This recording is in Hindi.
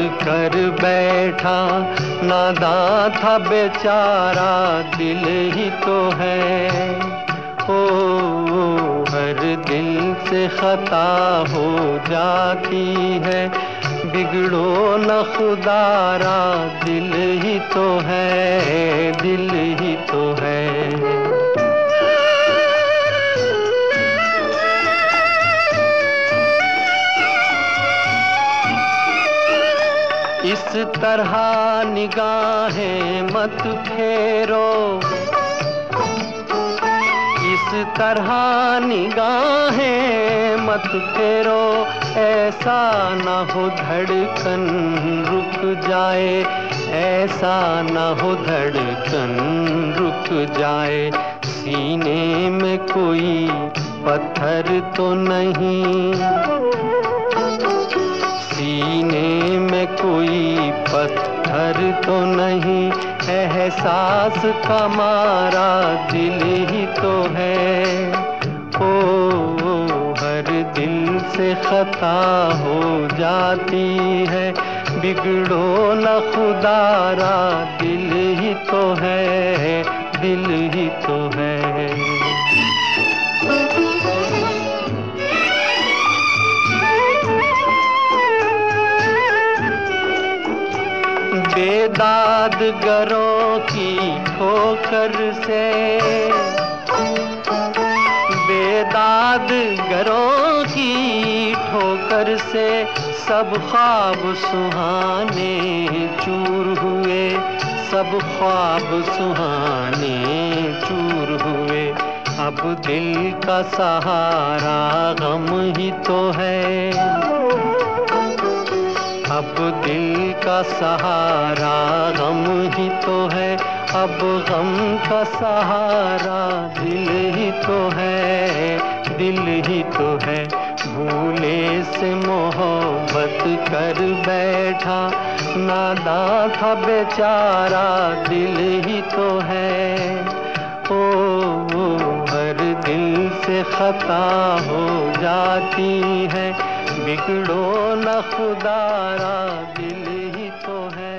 कर बैठा। नादा था बेचारा, दिल ही तो है। ओ, हर दिल से खता हो जाती है। बिगड़ो न खुदारा, दिल ही तो है, दिल है इस तरह निगाहें मत फेरो। इस तरह निगाहें मत फेरो। ऐसा न हो धड़कन रुक जाए, ऐसा न हो धड़कन रुक जाए। सीने में कोई पत्थर तो नहीं। कोई पत्थर तो नहीं एहसास का मारा दिल ही तो है। ओ, हर दिल से खता हो जाती है, बिगड़ो न खुदारा, दिल ही तो है, दिल ही तो है। बेदाद गरों की ठोकर से। बेदाद गरों की ठोकर से सब ख्वाब सुहाने चूर हुए। सब ख्वाब सुहाने चूर हुए। अब दिल का सहारा गम ही तो है। अब दिल का सहारा गम ही तो है अब गम का सहारा दिल ही तो है दिल ही तो है। भूले से मोहब्बत कर बैठा नादा था बेचारा दिल ही तो है। ओ, हर दिल से खता हो जाती है बिगड़ो न खुदारा दिल ही तो है।